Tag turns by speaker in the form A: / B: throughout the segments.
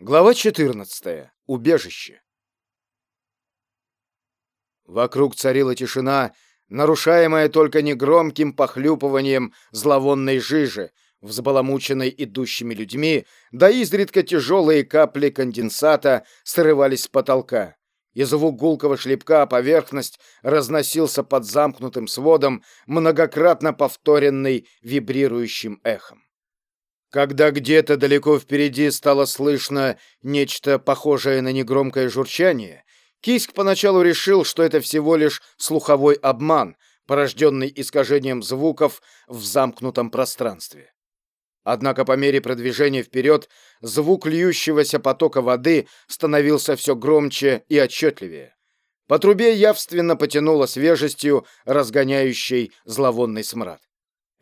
A: Глава 14. Убежище. Вокруг царила тишина, нарушаемая только негромким похлюпыванием зловонной жижи, взбаламученной идущими людьми, да изредка тяжелые капли конденсата срывались с потолка. И звук гулкого шлепка поверхность разносился под замкнутым сводом, многократно повторенный вибрирующим эхом. Когда где-то далеко впереди стало слышно нечто похожее на негромкое журчание, Киск поначалу решил, что это всего лишь слуховой обман, порожденный искажением звуков в замкнутом пространстве. Однако по мере продвижения вперед звук льющегося потока воды становился все громче и отчетливее. По трубе явственно потянуло свежестью, разгоняющей зловонный смрад.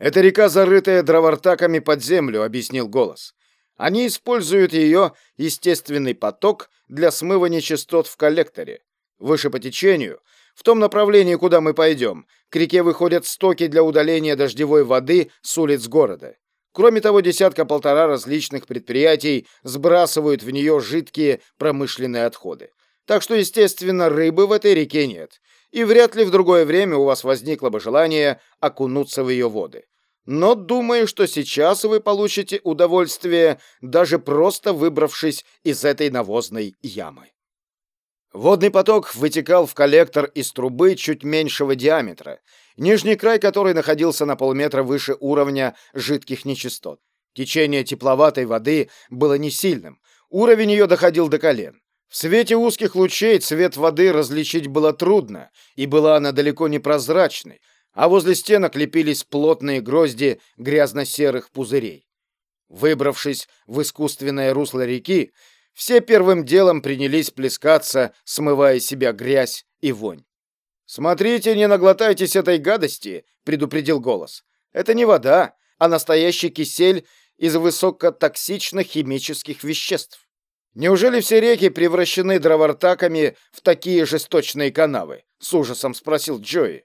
A: «Это река, зарытая дровартаками под землю», — объяснил голос. «Они используют ее естественный поток для смыва нечистот в коллекторе. Выше по течению, в том направлении, куда мы пойдем, к реке выходят стоки для удаления дождевой воды с улиц города. Кроме того, десятка-полтора различных предприятий сбрасывают в нее жидкие промышленные отходы. Так что, естественно, рыбы в этой реке нет, и вряд ли в другое время у вас возникло бы желание окунуться в ее воды но думаю, что сейчас вы получите удовольствие, даже просто выбравшись из этой навозной ямы. Водный поток вытекал в коллектор из трубы чуть меньшего диаметра, нижний край которой находился на полметра выше уровня жидких нечистот. Течение тепловатой воды было не сильным, уровень ее доходил до колен. В свете узких лучей цвет воды различить было трудно, и была она далеко не прозрачной, а возле стенок лепились плотные грозди грязно-серых пузырей. Выбравшись в искусственное русло реки, все первым делом принялись плескаться, смывая себя грязь и вонь. «Смотрите, не наглотайтесь этой гадости», — предупредил голос. «Это не вода, а настоящий кисель из высокотоксичных химических веществ. Неужели все реки превращены дровартаками в такие же сточные канавы?» — с ужасом спросил Джои.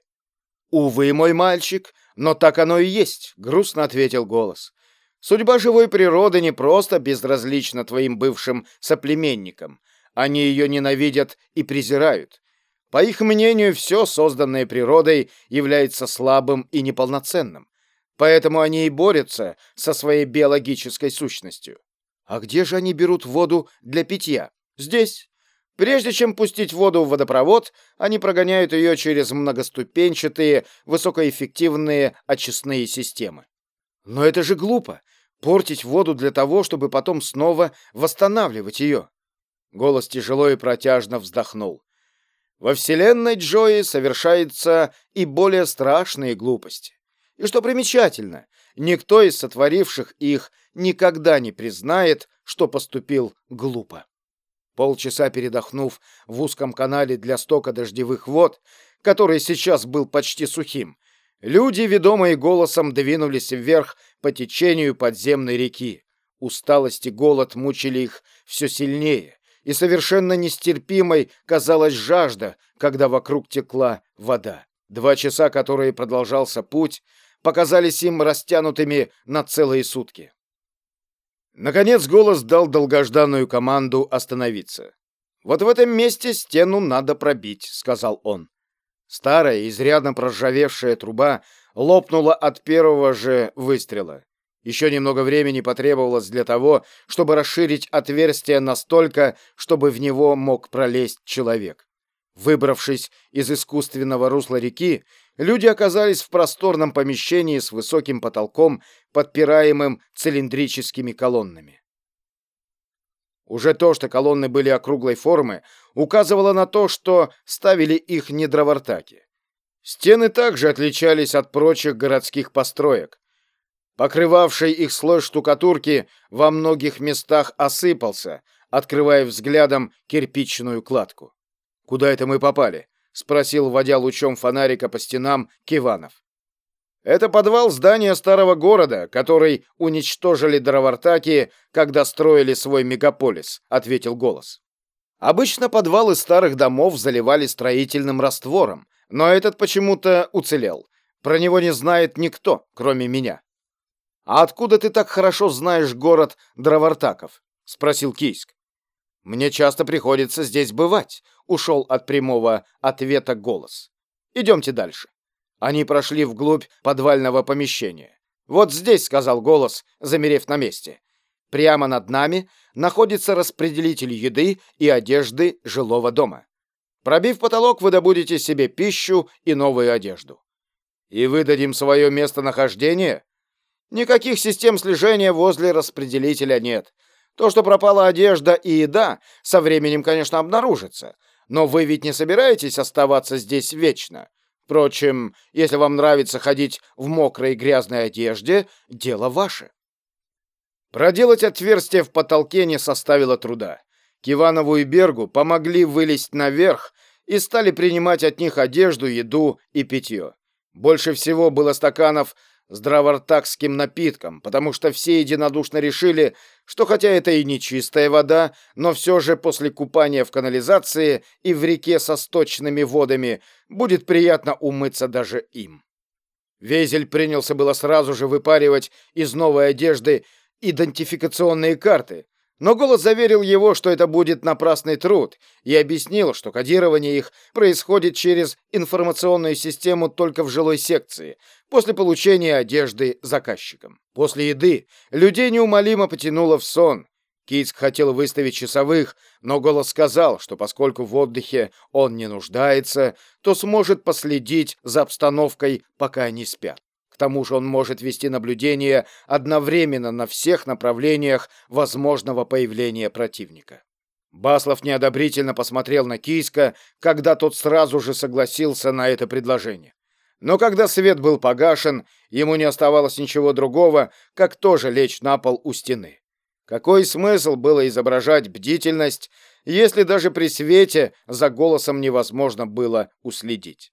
A: «Увы, мой мальчик, но так оно и есть», — грустно ответил голос. «Судьба живой природы не просто безразлична твоим бывшим соплеменникам. Они ее ненавидят и презирают. По их мнению, все, созданное природой, является слабым и неполноценным. Поэтому они и борются со своей биологической сущностью. А где же они берут воду для питья? Здесь, Прежде чем пустить воду в водопровод, они прогоняют ее через многоступенчатые, высокоэффективные очистные системы. Но это же глупо — портить воду для того, чтобы потом снова восстанавливать ее. Голос тяжело и протяжно вздохнул. Во вселенной Джои совершаются и более страшные глупости. И что примечательно, никто из сотворивших их никогда не признает, что поступил глупо. Полчаса передохнув в узком канале для стока дождевых вод, который сейчас был почти сухим, люди, ведомые голосом, двинулись вверх по течению подземной реки. Усталость и голод мучили их все сильнее, и совершенно нестерпимой казалась жажда, когда вокруг текла вода. Два часа, которые продолжался путь, показались им растянутыми на целые сутки. Наконец голос дал долгожданную команду остановиться. «Вот в этом месте стену надо пробить», — сказал он. Старая, изрядно проржавевшая труба лопнула от первого же выстрела. Еще немного времени потребовалось для того, чтобы расширить отверстие настолько, чтобы в него мог пролезть человек. Выбравшись из искусственного русла реки, люди оказались в просторном помещении с высоким потолком, подпираемым цилиндрическими колоннами. Уже то, что колонны были округлой формы, указывало на то, что ставили их не дровартаки. Стены также отличались от прочих городских построек. Покрывавший их слой штукатурки во многих местах осыпался, открывая взглядом кирпичную кладку. «Куда это мы попали?» — спросил, водя лучом фонарика по стенам, Киванов. «Это подвал здания старого города, который уничтожили дровартаки, когда строили свой мегаполис», — ответил голос. Обычно подвалы старых домов заливали строительным раствором, но этот почему-то уцелел. Про него не знает никто, кроме меня. «А откуда ты так хорошо знаешь город Дровартаков?» — спросил Кийск. Мне часто приходится здесь бывать, ушел от прямого ответа голос. Идемте дальше. Они прошли вглубь подвального помещения. Вот здесь, сказал голос, замерев на месте. Прямо над нами находится распределитель еды и одежды жилого дома. Пробив потолок, вы добудете себе пищу и новую одежду. И выдадим свое местонахождение? Никаких систем слежения возле распределителя нет. То, что пропала одежда и еда, со временем, конечно, обнаружится. Но вы ведь не собираетесь оставаться здесь вечно. Впрочем, если вам нравится ходить в мокрой и грязной одежде, дело ваше. Проделать отверстие в потолке не составило труда. Киванову и Бергу помогли вылезть наверх и стали принимать от них одежду, еду и питье. Больше всего было стаканов с дравартакским напитком, потому что все единодушно решили, что хотя это и не чистая вода, но все же после купания в канализации и в реке со сточными водами будет приятно умыться даже им. Везель принялся было сразу же выпаривать из новой одежды идентификационные карты, но голос заверил его, что это будет напрасный труд, и объяснил, что кодирование их происходит через информационную систему только в жилой секции, после получения одежды заказчиком. После еды людей неумолимо потянуло в сон. Кийск хотел выставить часовых, но голос сказал, что поскольку в отдыхе он не нуждается, то сможет последить за обстановкой, пока они спят. К тому же он может вести наблюдение одновременно на всех направлениях возможного появления противника. Баслов неодобрительно посмотрел на Кийска, когда тот сразу же согласился на это предложение. Но когда свет был погашен, ему не оставалось ничего другого, как тоже лечь на пол у стены. Какой смысл было изображать бдительность, если даже при свете за голосом невозможно было уследить?